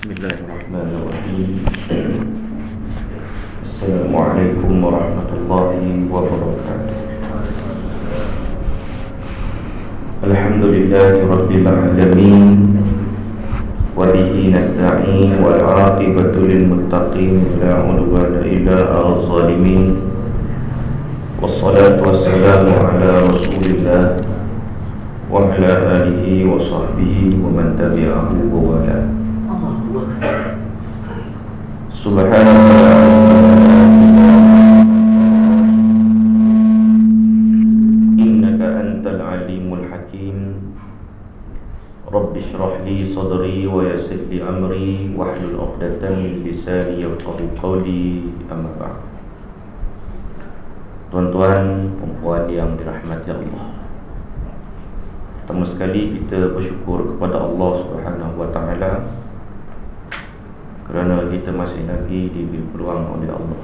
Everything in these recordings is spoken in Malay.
بسم الله الرحمن الرحيم. السلام عليكم ورحمة الله وبركاته. الحمد لله رب العالمين وبه نستعين والعاقبة للمتقين لا عدوان إلا على الظالمين. والصلاة والسلام على رسول الله وعلى آله وصحبه ومن تبعه Subhanallah. Innaka antal alimul hakim. Rabbi syrah li sadri wa yasir li amri Wahlul uqdatan lisani yafqahu qawli. Amma Tuan-tuan, perempuan yang dirahmati Allah. Pertama sekali kita bersyukur kepada Allah subhanahu wa ta'ala kerana kita masih lagi diberi peluang oleh Allah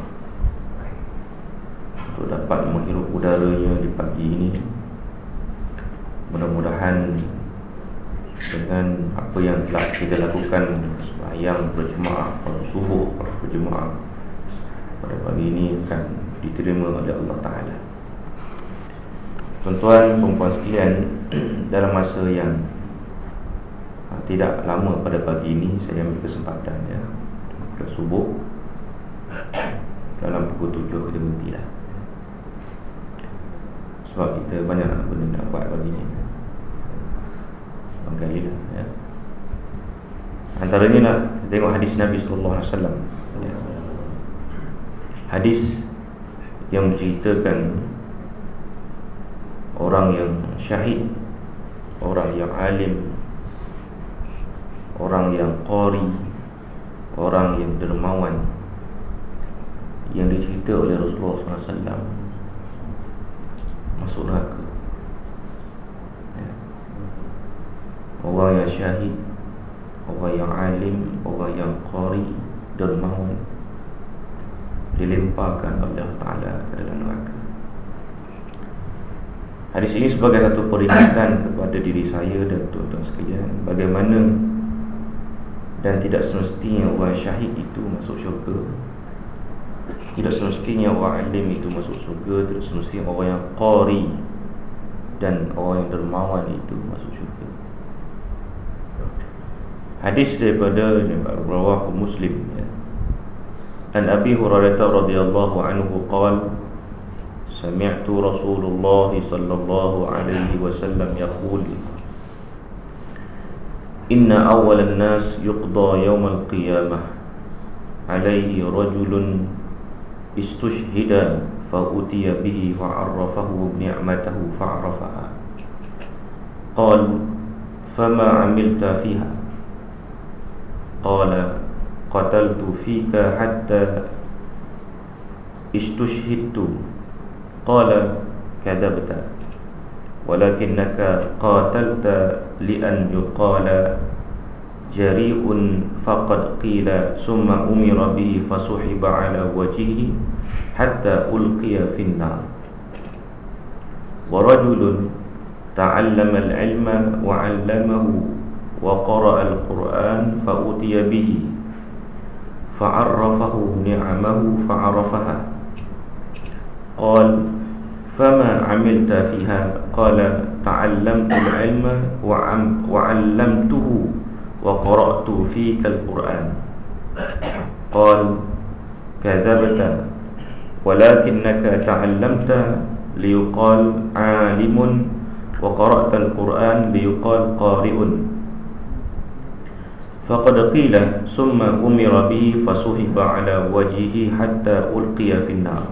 untuk dapat menghirup udaranya di pagi ini. Mudah-mudahan dengan apa yang telah kita lakukan sembahyang berjemaah pada subuh pada berjemaah pada pagi ini akan diterima oleh Allah Taala. Tuan-tuan, perempuan sekalian Dalam masa yang ah, Tidak lama pada pagi ini Saya ambil kesempatan ya Ke subuh Dalam pukul tujuh kita berhenti lah. Sebab kita banyak benda nak buat pagi ini Bangkali lah ya. Antaranya nak tengok hadis Nabi SAW ya. Hadis yang menceritakan orang yang syahid orang yang alim orang yang qari orang yang dermawan yang dicerita oleh Rasulullah SAW masuk neraka ya. orang yang syahid orang yang alim orang yang qari dermawan dilemparkan Allah Ta'ala ke dalam neraka Hadis ini sebagai satu peringatan kepada diri saya dan tuan-tuan sekalian Bagaimana dan tidak semestinya orang syahid itu masuk syurga. Tidak semestinya orang alim itu masuk syurga. Tidak semestinya orang yang qari Dan orang yang dermawan itu masuk syurga. Hadis daripada Rawah Muslim ya. An Abi Hurairah radhiyallahu anhu qala sami'tu rasulullah sallallahu alaihi wasallam عليه إن أول الناس يقضى يوم القيامة. عليه رجل استشهد فأتي به فعرفه بنعمته فعرفها. قال فما عملت فيها؟ قال قتلت فيك حتى استشهدت. قال كذبت. ولكنك قاتلت لأن يقال جريء فقد قيل ثم أمر به فسحب على وجهه حتى ألقي في النار. ورجل تعلم العلم وعلمه وقرأ القرآن فأتي به فعرفه نعمه فعرفها. قال فما عملت فيها قال تعلمت العلم وعلمته وقرأت فيك القرآن. قال كذبت ولكنك تعلمت ليقال عالم وقرأت القرآن ليقال قارئ. فقد قيل ثم أمر به فصهب على وجهه حتى ألقي في النار.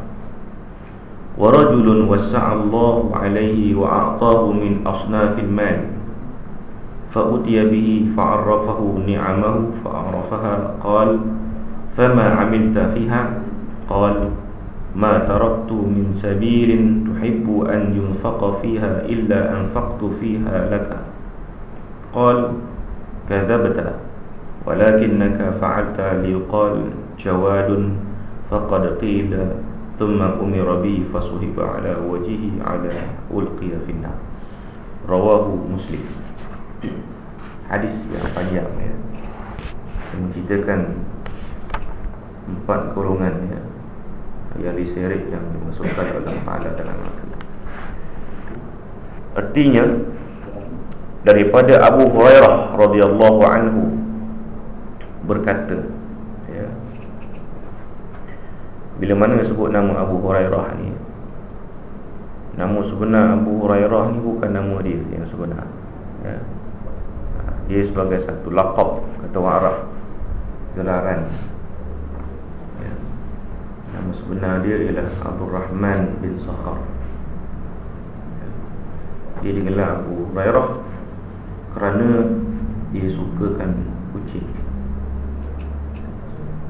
ورجل وسع الله عليه وأعطاه من أصناف المال فأتي به فعرفه نعمه فعرفها قال فما عملت فيها؟ قال ما تركت من سبيل تحب أن ينفق فيها إلا أنفقت فيها لك. قال كذبت ولكنك فعلت. ليقال جواد فقد قيل ثم أمر به فصهب على وجهه على ألقي في النار رواه مسلم hadis yang panjang ya. menceritakan empat golongan ya, yang diseret yang dimasukkan dalam pahala dalam neraka. Artinya daripada Abu Hurairah radhiyallahu anhu berkata ya, bila mana sebut nama Abu Hurairah ni nama sebenar Abu Hurairah ni bukan nama dia yang sebenar ya. dia sebagai satu laqab kata orang Arab gelaran ya. nama sebenar dia ialah Abdul Rahman bin Sakhar ya. dia digelar Abu Hurairah kerana dia sukakan kucing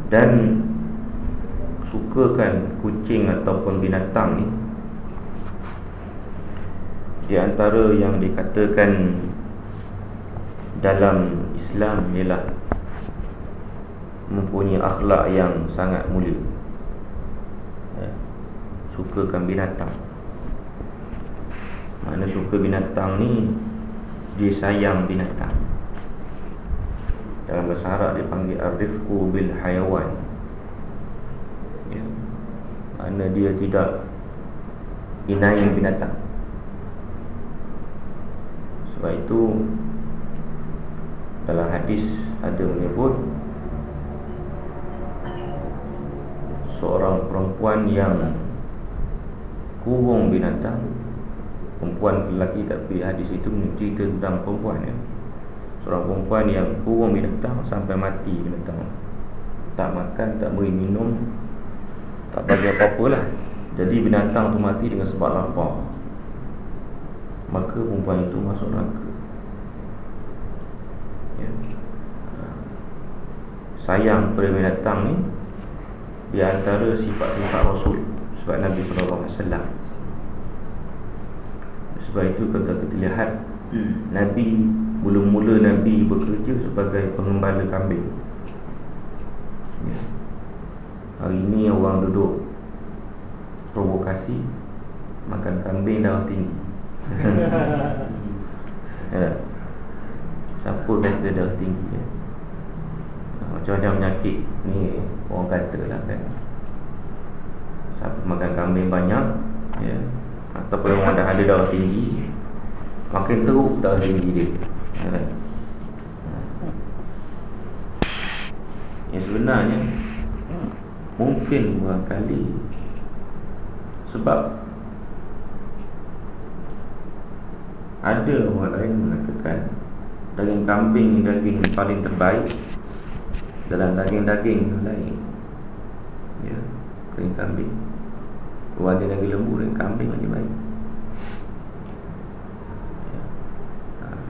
dan sukakan kucing ataupun binatang ni di antara yang dikatakan dalam Islam ialah mempunyai akhlak yang sangat mulia ya. sukakan binatang mana suka binatang ni dia sayang binatang dalam bahasa Arab dipanggil arifku bil hayawan ya. Mana dia tidak inai binatang sebab itu dalam hadis ada menyebut seorang perempuan yang kurung binatang perempuan lelaki tapi hadis itu mencerita tentang perempuan ya. Seorang perempuan yang kurung binatang sampai mati binatang Tak makan, tak beri minum Tak bagi apa-apa lah. Jadi binatang tu mati dengan sebab lapar. Maka perempuan itu masuk neraka. Ya. Sayang pada binatang ni Di antara sifat-sifat Rasul Sebab Nabi SAW Sebab itu kalau kita lihat hmm. Nabi Mula-mula Nabi bekerja sebagai pengembala kambing ya. Hari ini orang duduk Provokasi Makan kambing darah tinggi ya. Siapa kata darah tinggi ya? Macam-macam penyakit Ni orang kata lah kan Siapa makan kambing banyak ya. Ataupun orang dah ada darah tinggi Makin teruk darah tinggi dia yang sebenarnya Mungkin barangkali Sebab Ada orang lain mengatakan Daging kambing daging paling terbaik Dalam daging-daging lain. Ya Daging kambing. Orang dia daging lembu Daging kambing lagi baik.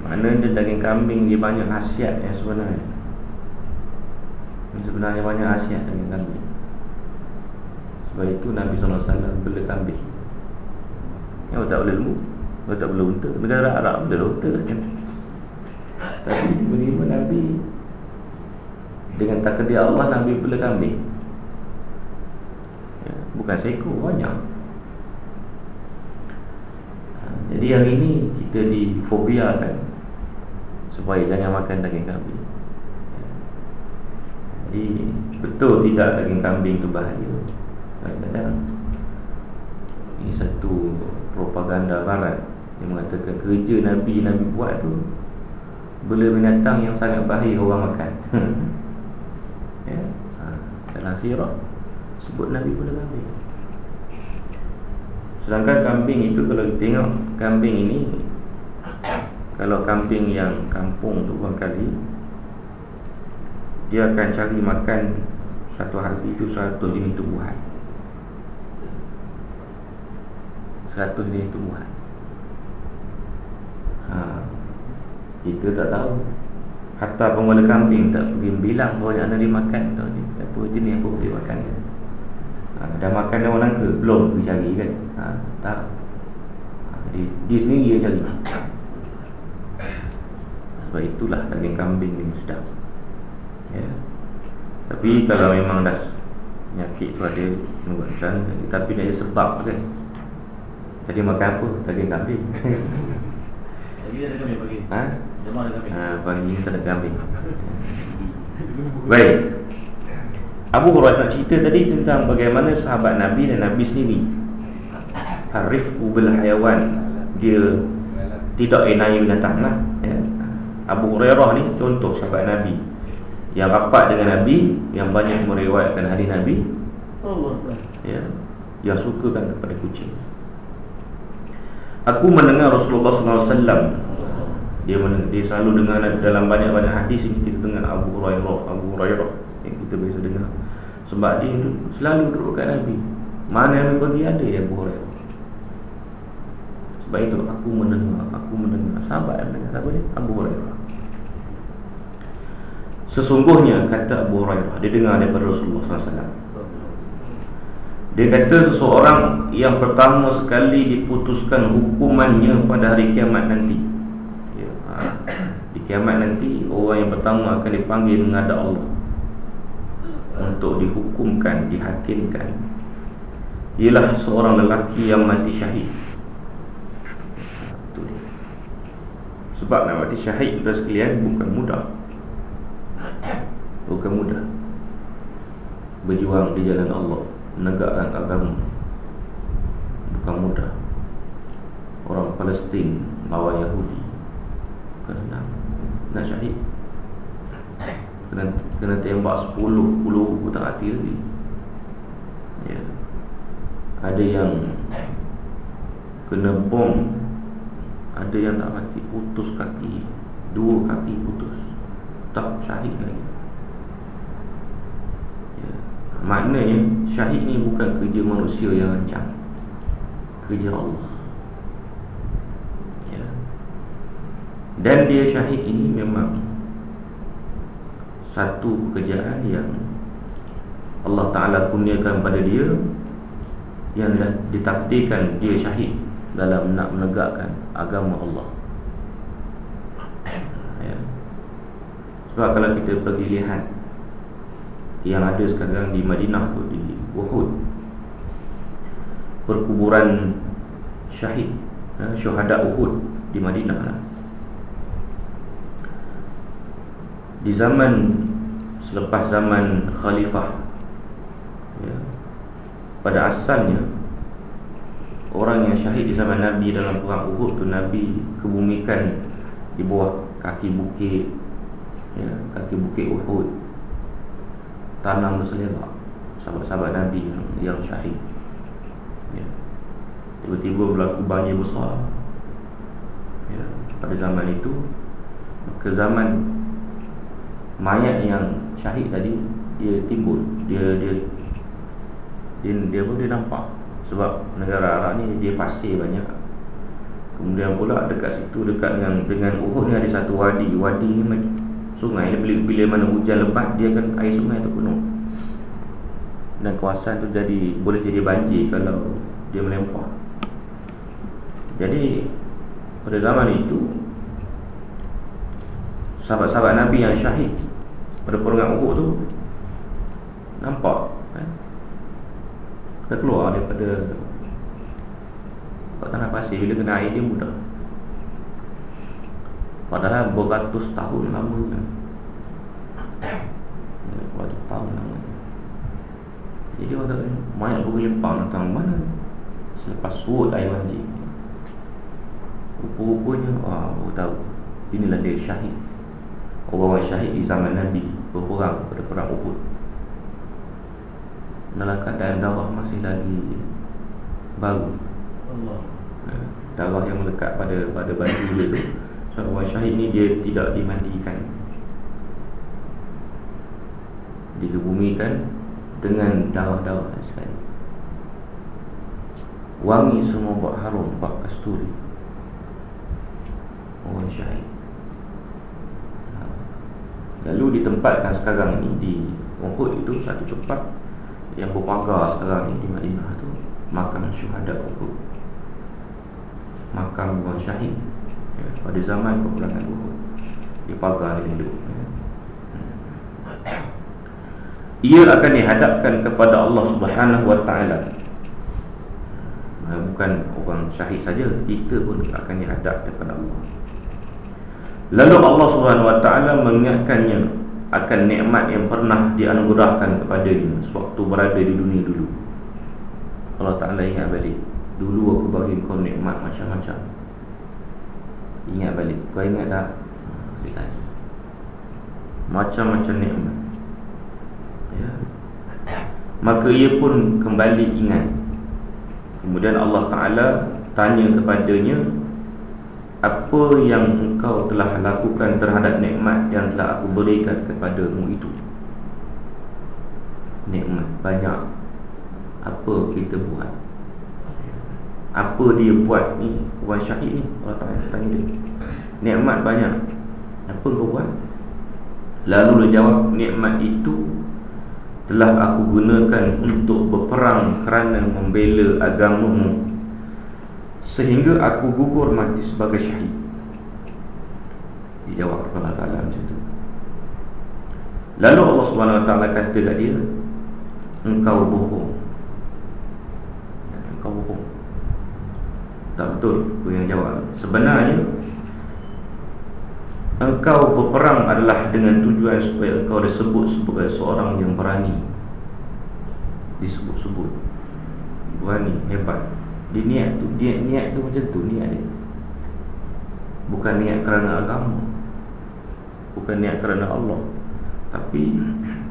Mana dia daging kambing dia banyak khasiat yang sebenarnya. Sebenarnya banyak khasiat daging kambing Sebab itu Nabi SAW bela kambing. Yang tak boleh lembu Yang tak boleh unta. Negara Arab boleh unta kan Tapi tiba-tiba Nabi Dengan takdir Allah Nabi bela kambing. Ya, Bukan seekor banyak. Ha, jadi yang ini kita difobiakan supaya jangan makan daging kambing. Jadi betul tidak daging kambing itu bahaya. Kadang-kadang. Ini satu propaganda barat Yang mengatakan kerja Nabi Nabi buat tu Bela binatang yang sangat bahaya orang makan. Ya? ha, Dalam sirah Sebut Nabi bela kambing. Sedangkan kambing itu Kalau tengok kambing ini Kalau kambing yang Kampung tu orang kali dia akan cari makan satu hari itu satu jenis tumbuhan Seratus jenis tumbuhan ha. Kita tak tahu Hatta pengguna kambing tak pergi bilang Bahawa yang ada dia makan tahu ni. Apa jenis apa boleh makan ha. Dah makan dia orang ke? Belum pergi cari kan ha. Tak ha, Jadi dia sendiri yang cari Sebab itulah daging kambing ni sedap Ya Tapi kalau memang dah Penyakit tu ada Tapi dia sebab kan jadi makan apa? Daging kambing Lagi ada kambing pagi? Ha? Jemaah ada kambing? Ha, pagi ni tak ada kambing Baik Abu Hurairah nak cerita tadi tentang bagaimana sahabat Nabi dan Nabi sendiri Harif bil hayawan Dia tidak enai binatang lah ya. Abu Hurairah ni contoh sahabat Nabi Yang rapat dengan Nabi Yang banyak meriwayatkan hadis Nabi ya, Yang sukakan kepada kucing Aku mendengar Rasulullah SAW dia, dia selalu dengar dalam banyak-banyak hadis ini kita dengar. Abu Hurairah Abu Hurairah yang kita biasa dengar. Sebab dia selalu duduk kat Nabi. Mana yang bagi ada ya Abu Hurairah. Sebab itu aku mendengar aku mendengar. Sahabat dengan siapa dia? Abu Hurairah. Sesungguhnya kata Abu Hurairah dia dengar daripada Rasulullah SAW dia kata seseorang yang pertama sekali diputuskan hukumannya pada hari kiamat nanti. Ya, ha. Di kiamat nanti orang yang pertama akan dipanggil menghadap Allah. Untuk dihukumkan, dihakimkan Ialah seorang lelaki yang mati syahid. Sebab nak mati syahid sudah sekalian bukan mudah. Bukan mudah. Berjuang di jalan Allah menegakkan agama. Bukan mudah. Orang Palestin lawan Yahudi senang nak syahid. Kena, kena tembak 10 puluh hutang hati lagi. Ya. ada yang kena bom ada yang tak mati putus kaki dua kaki putus. Tak syahid lagi Maknanya syahid ni bukan kerja manusia yang rancang Kerja Allah ya. Dan dia syahid ini memang Satu pekerjaan yang Allah Ta'ala kurniakan pada dia Yang ditakdirkan dia syahid Dalam nak menegakkan agama Allah ya. Sebab kalau kita pergi lihat yang ada sekarang di Madinah tu di Uhud perkuburan syahid eh, syuhada Uhud di Madinah lah. di zaman selepas zaman khalifah ya, pada asalnya orang yang syahid di zaman Nabi dalam perang Uhud tu Nabi kebumikan di bawah kaki bukit ya, kaki bukit Uhud tanam berselerak sahabat-sahabat Nabi yang, yang syahid. Ya. tiba-tiba berlaku banjir besar. Ya. pada zaman itu ke zaman mayat yang syahid tadi dia timbul. Dia dia dia, dia pun dia nampak. Sebab negara Arab ni dia pasir banyak. Kemudian pula dekat situ dekat dengan dengan Uhud ni ada satu wadi. Wadi ni sungai bila, bila mana hujan lebat dia akan air sungai tu penuh. Dan kawasan tu jadi boleh jadi banjir kalau dia melempar. Jadi pada zaman itu sahabat-sahabat Nabi yang syahid pada perangan Uhud tu nampak kan? kita keluar daripada tanah pasir bila kena air dia mudah Padahal beratus tahun lama kan. Beratus tahun lama Jadi orang kata Mayat berlimpang datang mana? Selepas surut air banjir Rupa-rupanya baru tahu. Inilah dia syahid. Orang-orang syahid di zaman Nabi Berperang pada perang Uhud. Dalam keadaan darah masih lagi Baru. Allah. Eh, darah yang melekat pada pada baju dia tu Orang syahid ni dia tidak dimandikan. Dikebumikan Dengan darah-darah sekali Wangi semua buat harum Buat kasturi. Orang syahid Lalu ditempatkan sekarang ni Di Uhud itu satu cepat Yang berpagar sekarang ni Di Madinah tu Makam syuhada Uhud Makam orang syahid ya, pada zaman peperangan Uhud di pagar dia hidup ya. ia akan dihadapkan kepada Allah Subhanahu taala bukan orang syahid saja kita pun akan dihadap kepada Allah lalu Allah Subhanahu taala mengingatkannya akan nikmat yang pernah dianugerahkan kepadanya sewaktu berada di dunia dulu. Allah Taala ingat balik. Dulu aku bagi kau nikmat macam-macam. Ingat balik. Kau ingat tak? Macam-macam nikmat. Ya. Maka ia pun kembali ingat. Kemudian Allah Taala tanya kepadanya apa yang engkau telah lakukan terhadap nikmat yang telah aku berikan kepadamu itu nikmat banyak apa kita buat apa dia buat ni? Wan Syahid ni. Allah Ta'ala tanya dia. Nikmat banyak. Apa kau buat? Lalu dia jawab nikmat itu telah aku gunakan untuk berperang kerana membela agamamu Sehingga aku gugur mati sebagai syahid. Dijawab Allah Ta'ala macam tu. Lalu Allah SWT kata kat dia Engkau bohong Engkau bohong Tak betul Aku yang jawab. Sebenarnya Engkau berperang adalah dengan tujuan Supaya engkau disebut sebagai seorang yang berani. Disebut-sebut. Berani, hebat. Dia niat tu dia niat tu macam tu niat dia. Bukan niat kerana agama. Bukan niat kerana Allah. Tapi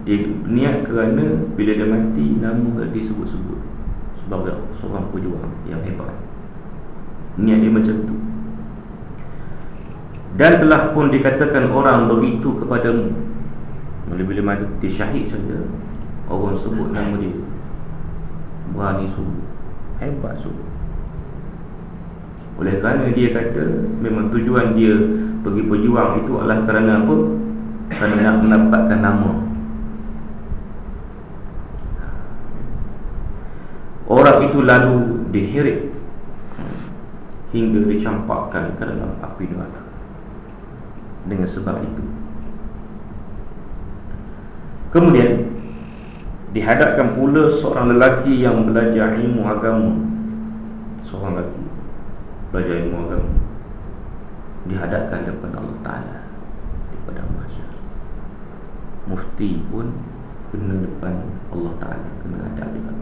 dia niat kerana bila dia mati nama dia disebut-sebut sebagai seorang pejuang yang hebat niat dia macam tu. Dan telah pun dikatakan orang begitu kepadamu. Bila-bila mati syahid saja orang sebut nama dia. Berani sungguh hebat sungguh oleh kerana dia kata Memang tujuan dia pergi berjuang itu adalah kerana apa? Kerana nak mendapatkan nama. Orang itu lalu diheret Hingga dicampakkan ke dalam api neraka. Dengan sebab itu Kemudian Dihadapkan pula seorang lelaki yang belajar ilmu agama. Seorang lelaki belajar ilmu agama. Dihadapkan kepada Allah Ta'ala daripada masa mufti pun kena depan Allah Ta'ala kena hadap juga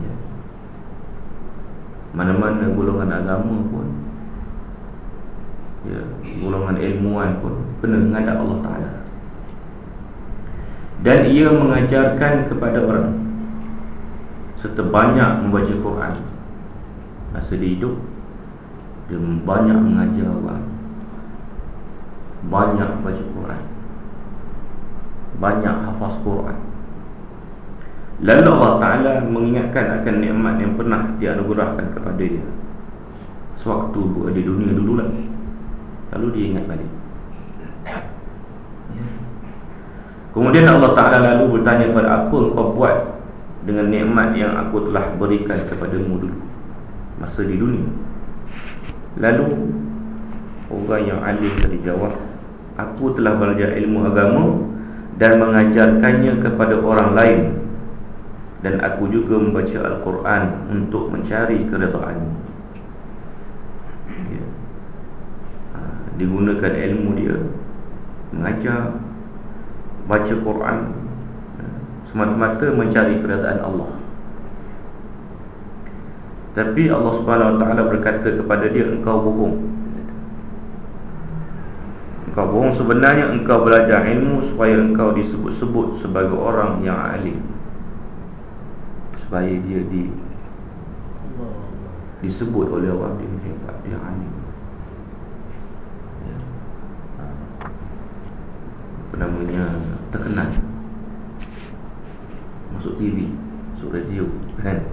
ya. Mana-mana golongan agama pun ya, golongan ilmuwan pun kena menghadap Allah Ta'ala. Dan ia mengajarkan kepada orang serta banyak membaca Quran Masa dia hidup Dia banyak mengajar orang Banyak baca Quran Banyak hafaz Quran Lalu Allah Ta'ala mengingatkan akan nikmat yang pernah dianugerahkan kepada dia. Sewaktu di dunia dulu lah Lalu dia ingat balik. Kemudian Allah Ta'ala lalu bertanya kepada apa kau buat Dengan nikmat yang aku telah berikan kepadamu dulu? Masa di dunia. Lalu orang yang alim tadi jawab aku telah belajar ilmu agama dan mengajarkannya kepada orang lain dan aku juga membaca Al-Quran untuk mencari keredaan ya. Ha, digunakan ilmu dia mengajar baca Quran ha, semata-mata mencari keredaan Allah tapi Allah Subhanahu Wa Taala berkata kepada dia engkau bohong. Engkau bohong sebenarnya engkau belajar ilmu supaya engkau disebut-sebut sebagai orang yang alim. Supaya dia di disebut oleh orang yang hebat, yang alim. Ya. Apa namanya terkenal masuk TV, masuk radio, kan?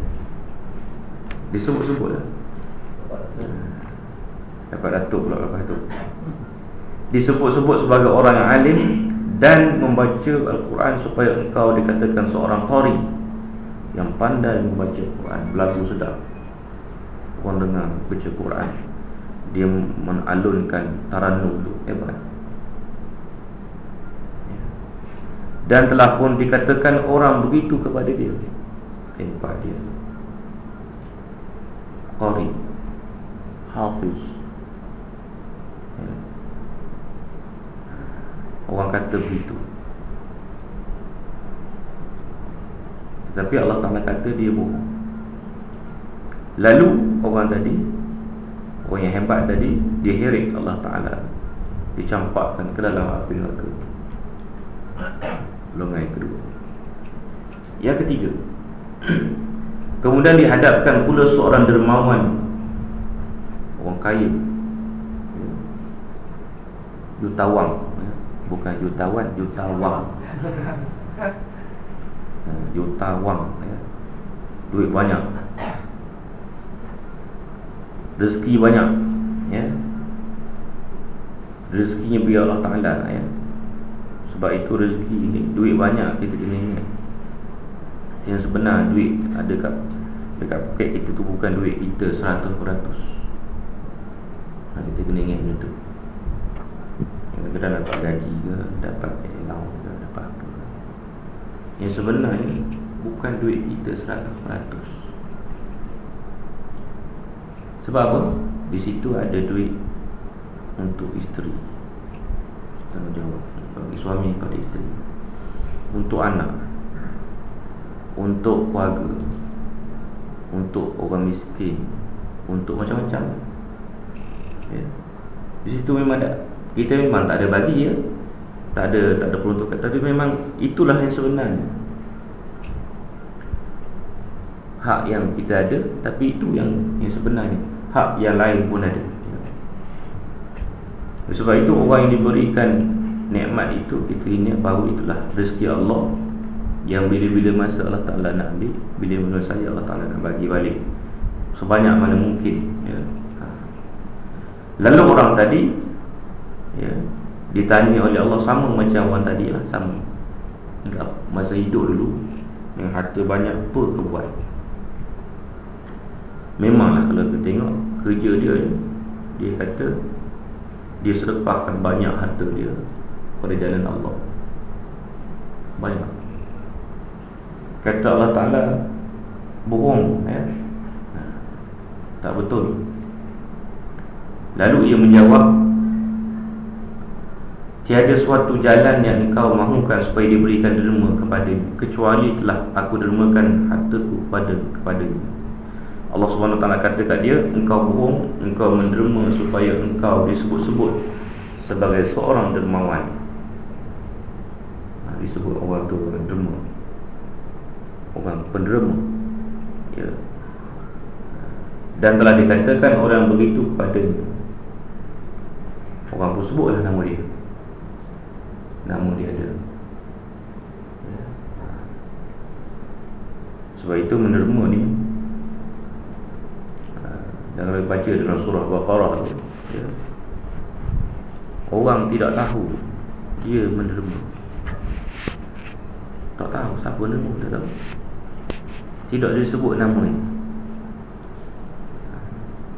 Disebut-sebut lah Dapat datuk pula lepas tu Disebut-sebut sebagai orang yang alim Dan membaca Al-Quran Supaya engkau dikatakan seorang qari Yang pandai membaca Al-Quran Berlagu sedap. Orang dengar baca Quran Dia menalunkan taranum tu Hebat. Dan telah pun dikatakan orang begitu kepada dia. Hebat dia. Qari. Hafiz. Ya. Orang kata begitu Tetapi Allah Ta'ala kata dia bohong. Lalu orang tadi Orang yang hebat tadi Dia herik Allah Ta'ala. Dicampakkan ke dalam api neraka. Yang kedua. Yang ketiga Kemudian dihadapkan pula seorang dermawan. Orang kaya. Jutawang Bukan jutawan, jutawang Jutawang ya. Duit banyak Rezeki banyak ya. Rezekinya biar Allah Ta'ala ya. Sebab itu rezeki ini Duit banyak kita kena ingat Yang sebenar duit Ada kat Dekat poket kita tu bukan duit kita 100% ha, Kita kena ingat macam tu Kadang-kadang dapat gaji ke Dapat allowance ke Dapat apa ke Yang sebenarnya Bukan duit kita 100% Sebab apa? Di situ ada duit Untuk isteri. Tanggungjawab Bagi suami pada isteri. Untuk anak. Untuk keluarga. Untuk orang miskin. Untuk macam-macam. Ya. Di situ memang ada kita memang tak ada bagi ya tak ada tak ada peruntukan tapi memang itulah yang sebenarnya. Hak yang kita ada tapi itu yang yang sebenarnya. Hak yang lain pun ada. Sebab itu orang yang diberikan nikmat itu kita ingat bahawa itulah rezeki Allah yang bila-bila masa Allah Ta'ala nak ambil bila menurut saya Allah Ta'ala nak bagi balik. Sebanyak mana mungkin ya. Lalu orang tadi ya, ditanya oleh Allah sama macam orang tadi lah sama. Enggak, masa hidup dulu yang harta banyak apa ke buat? Memanglah kalau kita tengok kerja dia dia kata dia sedekahkan banyak harta dia pada jalan Allah. Banyak. Kata Allah Ta'ala bohong ya? tak betul. Lalu ia menjawab Tiada suatu jalan yang engkau mahukan supaya diberikan derma kepada kecuali telah aku dermakan hartaku kepada kepada Allah Subhanahu Taala kata kat dia engkau bohong engkau menderma supaya engkau disebut-sebut sebagai seorang dermawan. Ha, disebut orang tu orang derma. Orang penderma. Ya. Dan telah dikatakan orang begitu kepada orang pun sebutlah nama dia namun dia ada. Sebab itu menerima ni Jangan ha, baca dalam surah Baqarah ya. Orang tidak tahu Dia menerima Tak tahu siapa nama Tak tahu Tidak disebut nama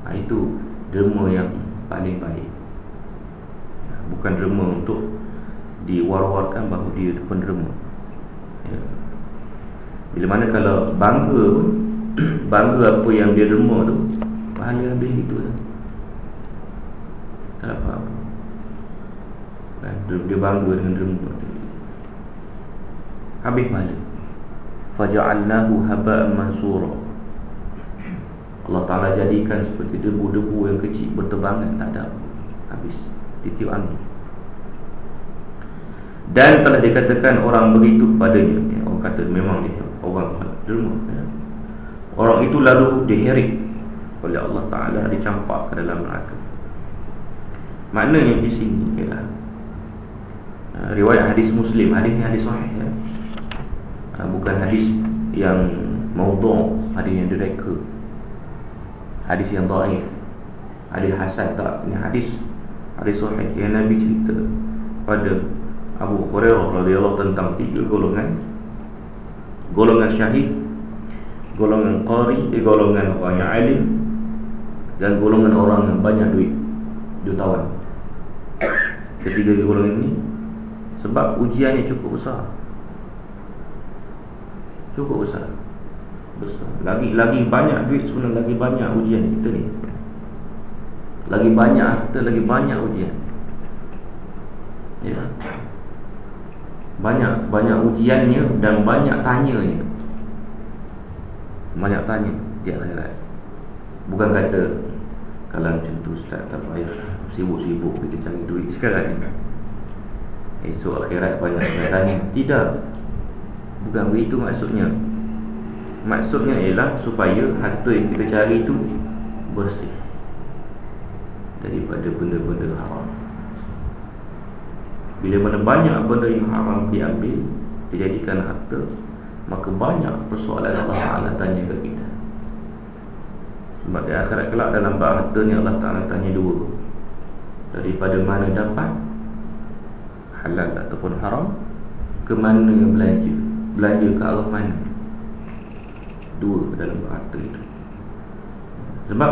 ha, Itu derma yang paling baik Bukan derma untuk diwar-warkan bahawa dia itu penderma ya. bila mana kalau bangga bangga apa yang dia derma tu pahala habis itu lah. tak apa-apa kan? dia bangga dengan derma tu. Habis pahala faja'alnahu haba'an mansura. Allah Ta'ala jadikan seperti debu-debu yang kecil bertebangan tak ada habis. Ditiup angin dan telah dikatakan orang begitu kepadanya. Ya, Orang kata memang dia Orang derma ya. Orang itu lalu diherik Oleh Allah Ta'ala dicampak ke dalam neraka. Maknanya di sini ya, Riwayat hadis muslim. Hadis ini hadis sahih ya. Ha, bukan hadis yang Maudhu' Hadis yang direka. Hadis yang da'if. Hadis hasan tak? Ini hadis Hadis sahih. Yang Nabi cerita Pada Abu Hurairah radhiyallahu tentang tiga golongan. Golongan syahid golongan qari eh, golongan orang yang alim dan golongan orang yang banyak duit jutawan. Ketiga golongan ini sebab ujiannya cukup besar. Cukup besar. Besar. Lagi lagi banyak duit sebenarnya lagi banyak ujian kita ni. Lagi banyak harta lagi banyak ujian. Ya Banyak banyak ujiannya dan banyak tanyanya. Banyak tanya di akhirat Bukan kata Kalau macam tu Ustaz tak payah Sibuk-sibuk kita cari duit sekarang ni. Esok akhirat banyak tanya. Tidak. Bukan begitu maksudnya. Maksudnya ialah supaya harta yang kita cari itu bersih daripada benda-benda haram. Bila mana banyak benda yang haram diambil, dijadikan harta, maka banyak persoalan Allah Taala tanya ke kita. Sebab di akhirat kelak dalam bab harta ni Allah Taala tanya dua. Daripada mana dapat halal ataupun haram, ke mana belanja? Belanja ke arah mana? Dua dalam harta itu. Sebab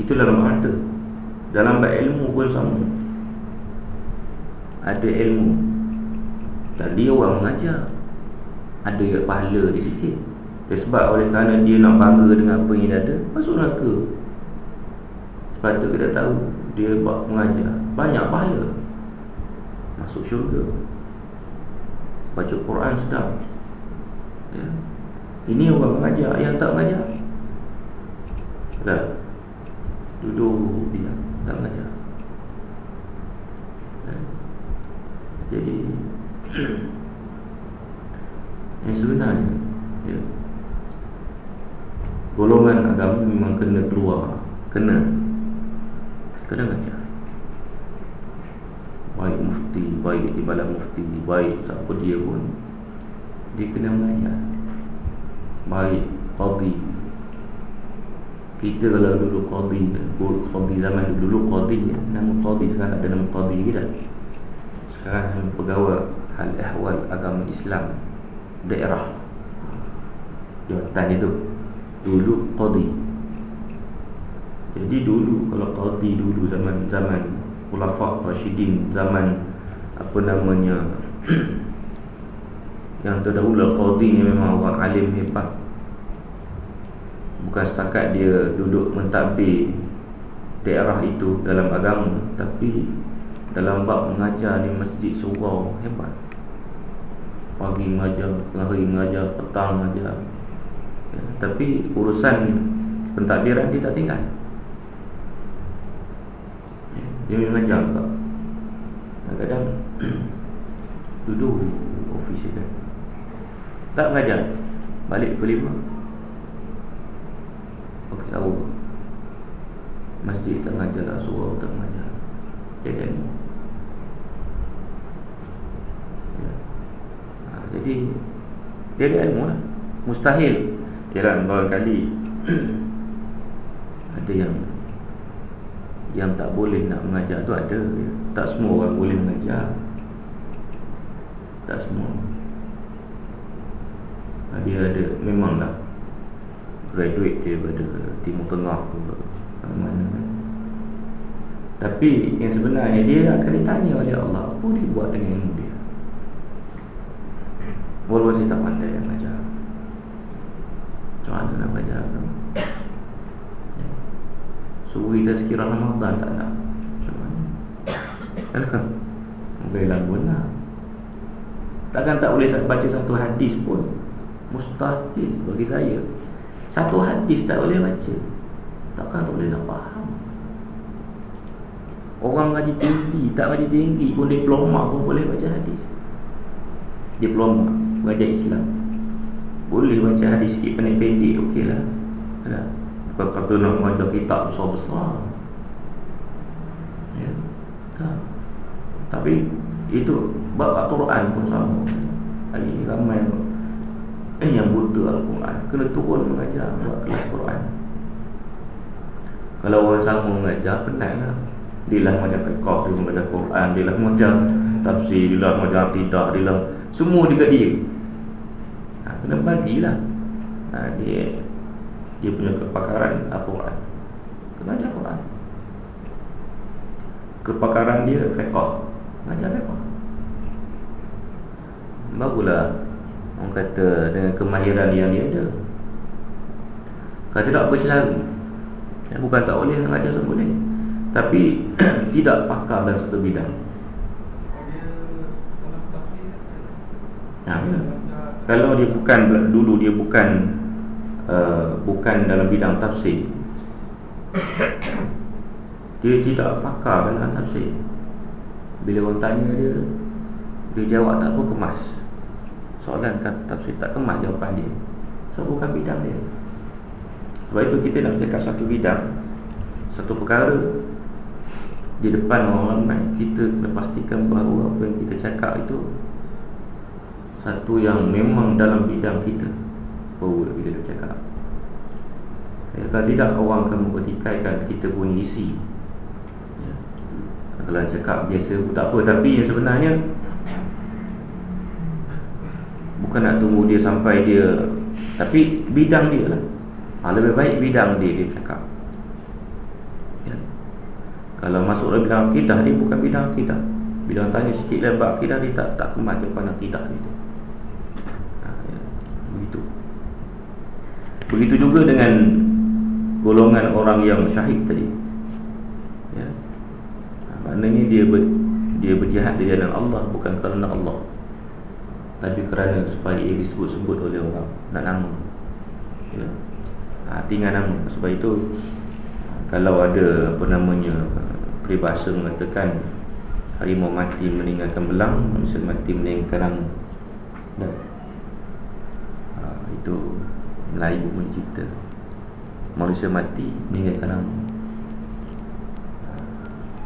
itu dalam harta Dalam ilmu pun sama Ada ilmu. Dan dia orang mengajar. Ada yang pahala di sikit dia Sebab oleh kerana dia nak bangga dengan apa yang dia ada Masuk neraka. Sebab tu kita tahu Dia buat mengajar. Banyak pahala. Masuk syurga. Baca Quran sedap. Ya. Ini orang mengajar Yang tak mengajar? Dah duduk dia tak belajar eh? Jadi yang sebenarnya ya, golongan agama memang kena keluar kena. Kena belajar baik mufti baik di badan mufti baik siapa dia pun. Dia kena belajar baik qadi kita kalau dulu qadi qadi zaman dulu qadi ya. nama qadi sekarang ada nama qadi lagi nama pegawai hal ehwal agama Islam daerah. Jawatan itu dulu qadi? Jadi dulu kalau qadi dulu zaman zaman ulafak rasyidin zaman apa namanya yang terdahulu qadi ni memang orang alim hebat. Bukan setakat dia duduk mentadbir daerah itu dalam agama tapi dalam bab mengajar di masjid surau hebat. Pagi mengajar hari mengajar petang mengajar. Ya, tapi urusan pentadbiran dia tak tinggal. Ya, dia mengajar tak kadang-kadang duduk di ofis dia. Tak mengajar balik ke lima. Okey tahu. Masjid tak mengajar Surau tak mengajar. Jadi ya. ha, Jadi Dia ada ilmu lah. Mustahil. Ialah beberapa kali. Ada yang Yang tak boleh nak mengajar tu ada ya. Tak semua orang boleh mengajar. Tak semua. Dia ada Memanglah graduate daripada Timur Tengah ke mana. Tapi yang sebenarnya dia akan ditanya oleh Allah. Apa dia buat dengan ilmu dia? Walaupun saya tak pandai yang ajar macam mana nak belajar kan? suruh kita Ramadan tak nak. Macam mana? Kan boleh nak takkan tak boleh baca satu hadis pun. Mustahil bagi saya. Satu hadis tak boleh baca. Takkan tak boleh nak faham. Orang ngaji tinggi Tak ngaji tinggi pun diploma pun boleh baca hadis. Diploma Baca Islam. Boleh baca hadis sikit pendek-pendek Okey lah. Bukan kata nak baca kitab besar-besar. Tapi Itu Bab Al-Quran pun sama. Ini ramai Eh yang buta Al-Quran. Kena turun mengajar Buat kelas Quran. Kalau orang sama mengajar Penat lah. Dia lah mengajar fiqah Dia mengajar Quran Dia lah mengajar tafsir Dia lah mengajar tidak Dia lah Semua dekat dia. Ha, Kena bagilah ha, Dia Dia punya kepakaran Al-Quran. Kena ajar Quran Kepakaran dia fiqah Mengajar fiqah Bagulah Orang kata dengan kemahiran yang dia ada Kalau tidak berselari ya, Bukan tak boleh nak ajar boleh Tapi tidak pakar dalam satu bidang. Ya. Kalau dia bukan dulu dia bukan uh, bukan dalam bidang tafsir. Dia tidak pakar dalam tafsir. Bila orang tanya dia, dia jawab tak apa kemas. Soalan kata tafsir tak kemas jawapan dia. So bukan bidang dia. Sebab itu kita nak cakap satu bidang, satu perkara di depan orang ramai kita kena pastikan bahawa apa yang kita cakap itu satu yang memang dalam bidang kita baru kita cakap ya, kalau tidak orang akan mempertikaikan kita punya isi. Kalau cakap biasa pun tak apa. Tapi yang sebenarnya bukan nak tunggu dia sampai dia tapi bidang dia lah. Ha, lebih baik bidang dia dia cakap. Kalau masuk dalam bidang akidah Dia bukan bidang akidah. Bila tanya sikit lebar akidah Dia tak tak kemas jawapan akidah itu ha, ya. Begitu. Begitu juga dengan Golongan orang yang syahid tadi. ya. Maknanya dia ber, dia berjihad di jalan Allah Bukan kerana Allah. Tapi kerana supaya ia disebut-sebut oleh orang. Nak nama. Ya. ha, Tinggal nama. Sebab itu kalau ada apa namanya peribahasa mengatakan harimau mati meninggalkan belang manusia mati meninggalkan rang dan ha, itu Melayu mencipta manusia mati meninggalkan ha,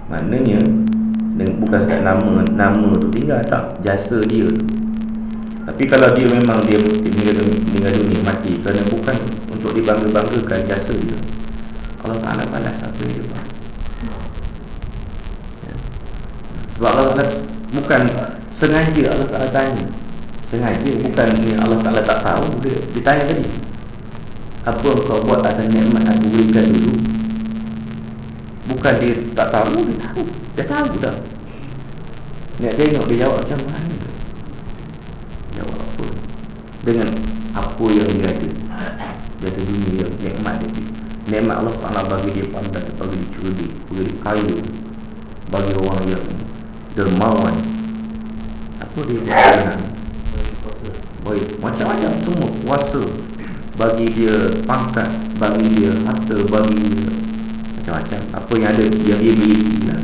maknanya dengan bukan sekadar nama nama tu tinggal tak jasa dia tapi kalau dia memang dia meninggal, meninggal dunia mati kerana bukan untuk dibangga-banggakan jasa dia. Allah Ta'ala balas apa dia buat ya. Sebab Allah Ta'ala bukan sengaja Allah Ta'ala tanya. Sengaja bukan Allah Ta'ala tak tahu. Dia, dia tanya tadi Apa kau buat atas nikmat aku berikan dulu Bukan dia tak tahu. Dia tahu. Dia tahu dah. Nak tengok dia jawab macam mana? Jawab apa? Dengan apa yang dia ada. Ada dunia nikmat dia. Nikmat Allah Ta'ala bagi dia pandai Bagi dia cerdik Bagi dia kaya Bagi orang yang dermawan. Apa dia buat? Baik, macam-macam semua. Kuasa Bagi dia pangkat Bagi dia harta Bagi dia macam-macam. Apa yang ada yang dia miliki lah.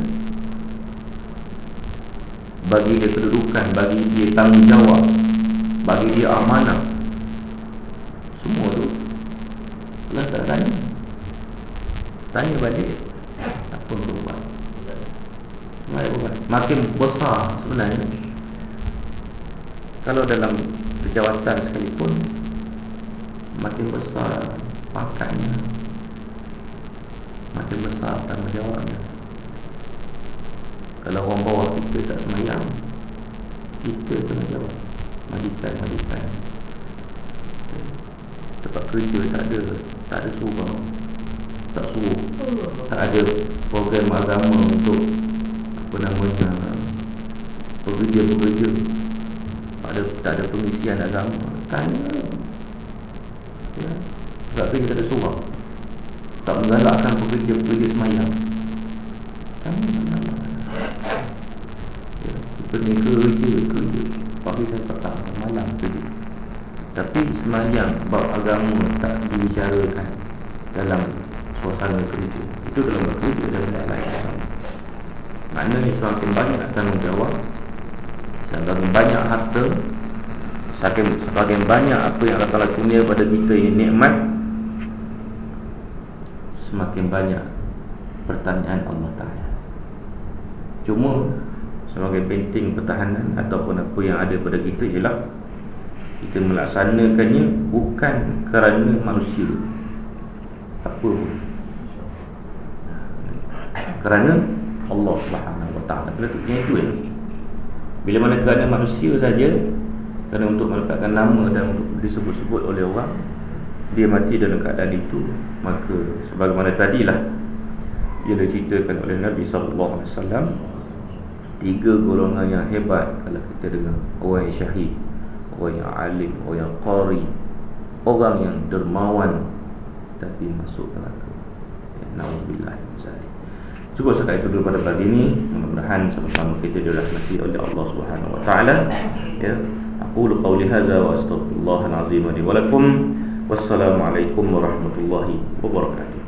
Bagi dia kedudukan Bagi dia tanggungjawab Bagi dia amanah. Semua tu. Allah tak tanya. Tanya balik. Apa yang buat? Makin besar sebenarnya. Kalau dalam Kejawatan sekalipun Makin besar Pangkatnya Makin besar tanggungjawabnya. Kalau orang bawah kita tak semayang Kita kena jawab. Majikan, majikan Tempat kerja tak ada Tak ada suruh tak suruh. Tak ada program agama untuk apa namanya pekerja-pekerja. Tak ada tak ada pengisian agama. Tanya. Ya. Sebab tu kita ada suruh tak menggalakkan pekerja-pekerja semayang. Tanya ya, ni kerja kerja. Pagi saya petang malam kerja tapi semayang bab agama tak dibicarakan dalam suasana kerja. Itu dalam bekerja dan lain-lain Maknanya semakin banyak tanggungjawab Semakin banyak harta Semakin, banyak apa yang Allah Ta'ala punya pada kita ini nikmat Semakin banyak pertanyaan Allah Ta'ala. Cuma Semakin penting pertahanan Ataupun apa yang ada pada kita ialah Kita melaksanakannya Bukan kerana manusia. Apa pun. Kerana Allah Subhanahu Wa Taala. Letaknya itu ya. Bila mana kerana manusia saja kerana untuk meletakkan nama dan disebut-sebut oleh orang dia mati dalam keadaan itu. Maka sebagaimana tadilah dia diceritakan oleh Nabi sallallahu alaihi wasallam tiga golongan yang hebat kalau kita dengar. Orang yang syahid orang yang alim orang yang qari orang yang dermawan tapi masuk neraka. Ya, naudzubillah Cukup sekali itu pada pagi ini. Mudah-mudahan sama-sama kita dirahmati oleh Allah Subhanahu Wa Taala. Ya, aqulu qawli hadza wa astaghfirullahal azim li wa lakum wassalamualaikum warahmatullahi wabarakatuh.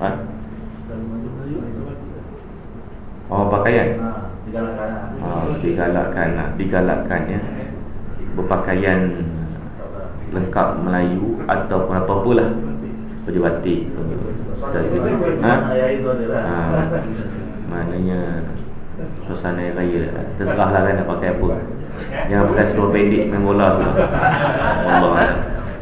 Ha? Oh pakaian? Oh, digalakkan nak digalakkan ya. Berpakaian lengkap Melayu atau apa-apa lah baju batik ha? ha? maknanya suasana raya. Terserahlah kan nak pakai apa jangan pakai seluar pendek main bola tu. Allah